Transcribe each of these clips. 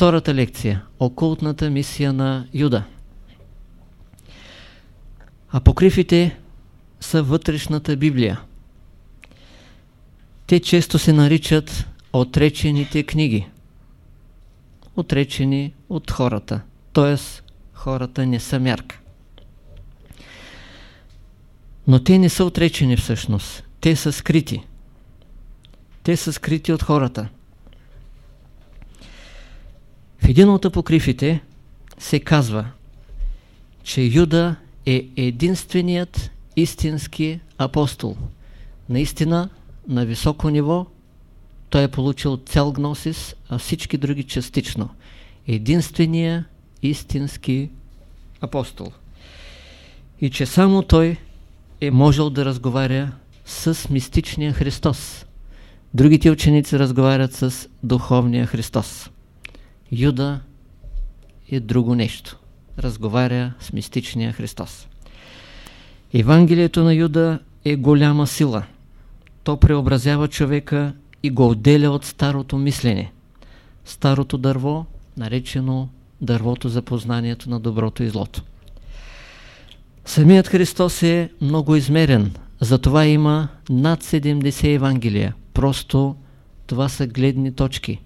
Втората лекция. Окултната мисия на Юда. Апокрифите са вътрешната Библия. Те често се наричат отречените книги. Отречени от хората. Т.е. хората не са мярка. Но те не са отречени всъщност. Те са скрити. Те са скрити от хората. В един от апокрифите се казва, че Юда е единственият истински апостол. Наистина, на високо ниво, той е получил цял гносис, а всички други частично. Единствения истински апостол. И че само той е можел да разговаря с мистичния Христос. Другите ученици разговарят с духовния Христос. Юда е друго нещо. Разговаря с мистичния Христос. Евангелието на Юда е голяма сила. То преобразява човека и го отделя от старото мислене. Старото дърво, наречено дървото за познанието на доброто и злото. Самият Христос е много измерен, затова има над 70 Евангелия. Просто това са гледни точки.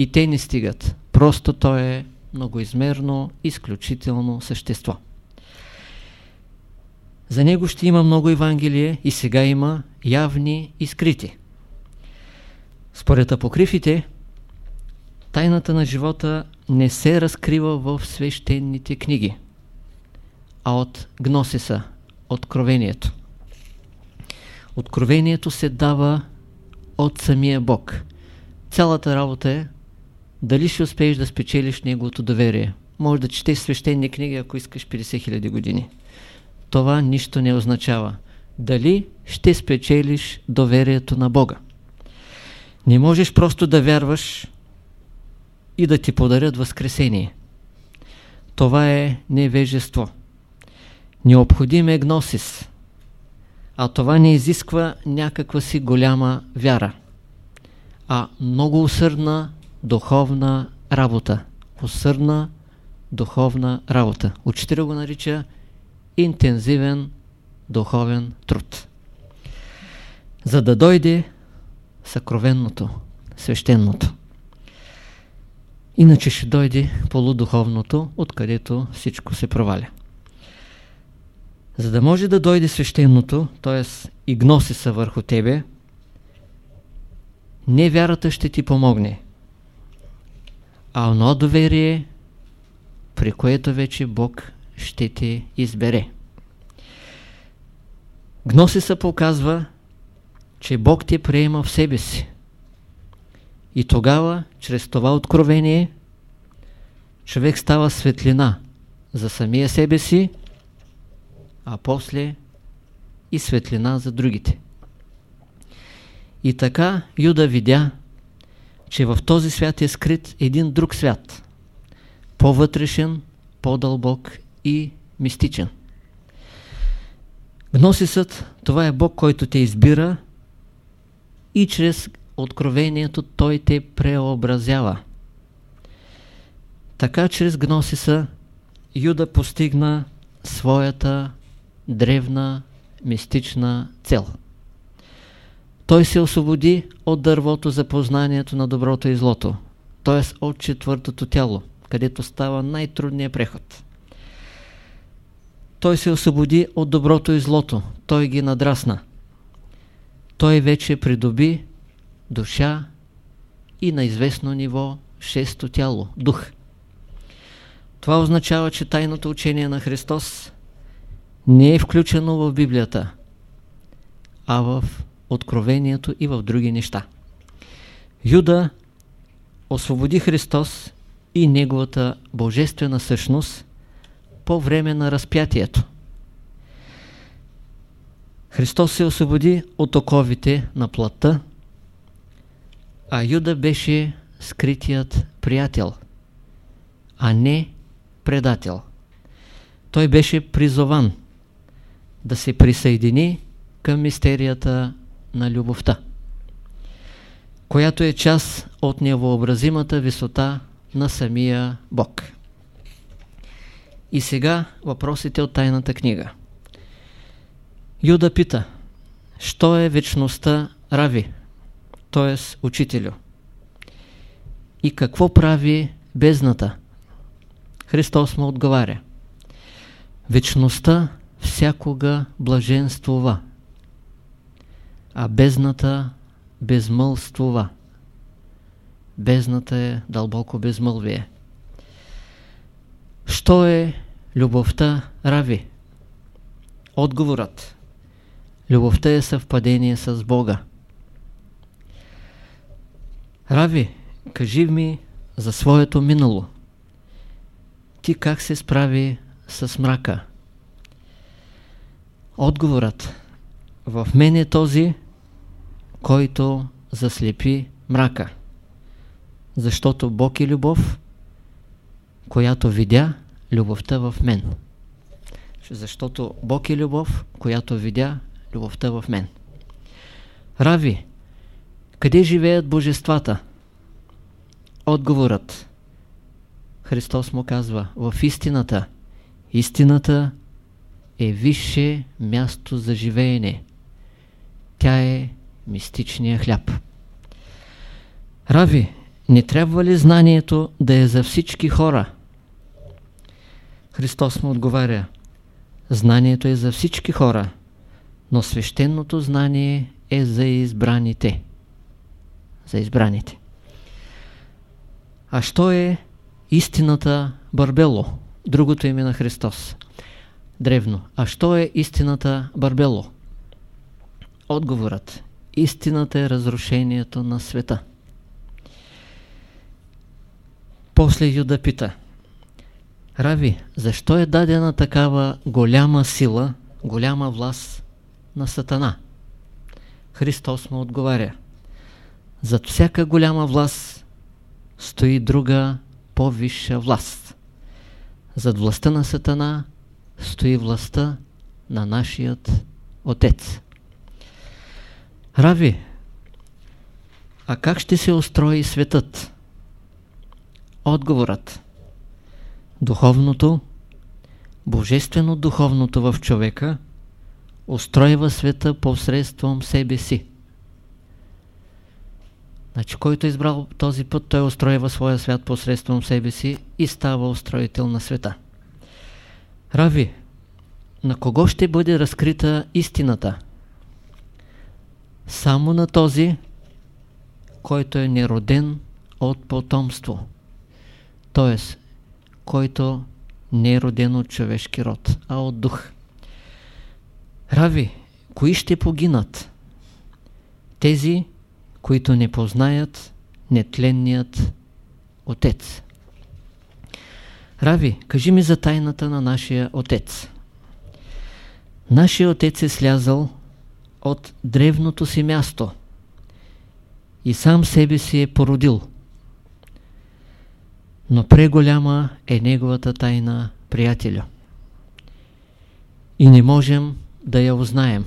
И те не стигат. Просто той е многоизмерно, изключително същество. За него ще има много Евангелие и сега има явни и скрити. Според апокрифите, тайната на живота не се разкрива в свещените книги, а от гносиса, откровението. Откровението се дава от самия Бог. Цялата работа е дали ще успееш да спечелиш неговото доверие. Може да четеш свещени книги, ако искаш 50 000 години. Това нищо не означава. Дали ще спечелиш доверието на Бога. Не можеш просто да вярваш и да ти подарят възкресение. Това е невежество. Необходим е гносис. А това не изисква някаква си голяма вяра, а много усърдна духовна работа. Усърдна духовна работа. Учителя го нарича интензивен духовен труд. За да дойде съкровенното, свещеното. Иначе ще дойде полудуховното, откъдето всичко се проваля. За да може да дойде свещеното, т.е. и гносиса върху тебе, не вярата ще ти помогне, а оно доверие, при което вече Бог ще те избере. Гносиса показва, че Бог те приема в себе си. И тогава, чрез това откровение, човек става светлина за самия себе си, а после и светлина за другите. И така Юда видя, че в този свят е скрит един друг свят. По-вътрешен, по-дълбок и мистичен. Гносисът, това е Бог, който те избира и чрез откровението Той те преобразява. Така чрез Гносиса Юда постигна своята древна мистична цел. Той се освободи от дървото за познанието на доброто и злото, т.е. от четвъртото тяло, където става най-трудният преход. Той се освободи от доброто и злото, той ги надрасна. Той вече придоби душа и на известно ниво шесто тяло, дух. Това означава, че тайното учение на Христос не е включено в Библията, а в откровението и в други неща. Юда освободи Христос и неговата божествена същност по време на разпятието. Христос се освободи от оковите на плътта, а Юда беше скритият приятел, а не предател. Той беше призован да се присъедини към мистерията на любовта, която е част от невообразимата висота на самия Бог. И сега въпросите от тайната книга. Юда пита, що е вечността Рави, т.е. учителю? И какво прави бездната? Христос му отговаря. Вечността всякога блаженствува, а бездната безмълствува. Бездната е дълбоко безмълвие. Що е любовта рави? Отговорът. Любовта е съвпадение с Бога. Рави, кажи ми за своето минало. Ти как се справи с мрака? Отговорът. В мен е този, който заслепи мрака. Защото Бог е любов, която видя любовта в мен. Защото Бог е любов, която видя любовта в мен. Рави, къде живеят божествата? Отговорът. Христос му казва, в истината. Истината е висше място за живеене. Тя е мистичния хляб. Рави, не трябва ли знанието да е за всички хора? Христос му отговаря, знанието е за всички хора, но свещеното знание е за избраните. За избраните. А що е истината Барбело? Другото име на Христос. Древно. А що е истината Барбело? Отговорът. Истината е разрушението на света. После Юда пита. Рави, защо е дадена такава голяма сила, голяма власт на Сатана? Христос му отговаря. Зад всяка голяма власт стои друга по-висша власт. Зад властта на Сатана стои властта на нашият Отец. Рави, а как ще се устрои светът? Отговорът Духовното, божествено-духовното в човека устройва света посредством себе си. Значи, който е избрал този път, той устройва своя свят посредством себе си и става устроител на света. Рави, на кого ще бъде разкрита истината? Само на този, който е нероден от потомство. Тоест, който не е роден от човешки род, а от дух. Рави, кои ще погинат? Тези, които не познаят нетленният Отец. Рави, кажи ми за тайната на нашия Отец. Нашия Отец е слязал от древното си място и сам себе си е породил. Но преголяма е неговата тайна, приятелю. И не можем да я узнаем.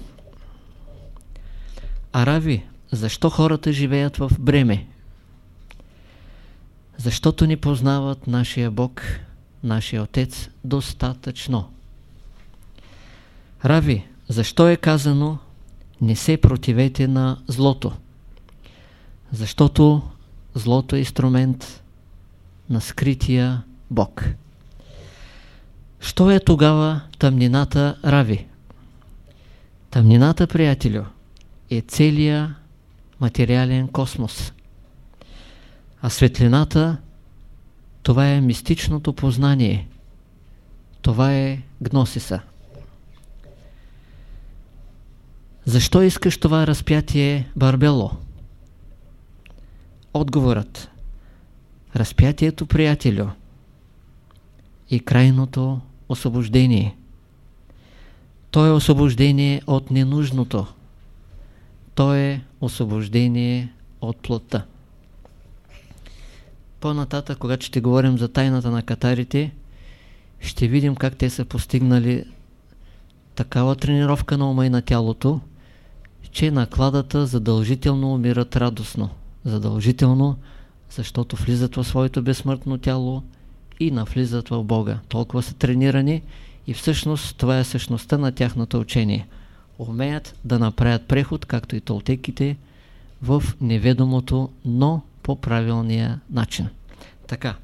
А Рави, защо хората живеят в бреме? Защото не познават нашия Бог, нашия Отец достатъчно. Рави, защо е казано не се противете на злото? Защото злото е инструмент на скрития Бог. Що е тогава тъмнината Рави? Тъмнината, приятелю, е целия материален космос. А светлината, това е мистичното познание. Това е гносиса. Защо искаш това разпятие Барбело? Отговорът. Разпятието, приятелю, и крайното освобождение. То е освобождение от ненужното. То е освобождение от плота. По-нататък, когато ще говорим за тайната на катарите, ще видим как те са постигнали такава тренировка на ума и на тялото, че накладата задължително умират радостно. Задължително защото влизат в своето безсмъртно тяло и навлизат в Бога. Толкова са тренирани и всъщност това е същността на тяхното учение. Умеят да направят преход, както и толтеките, в неведомото, но по правилния начин. Така.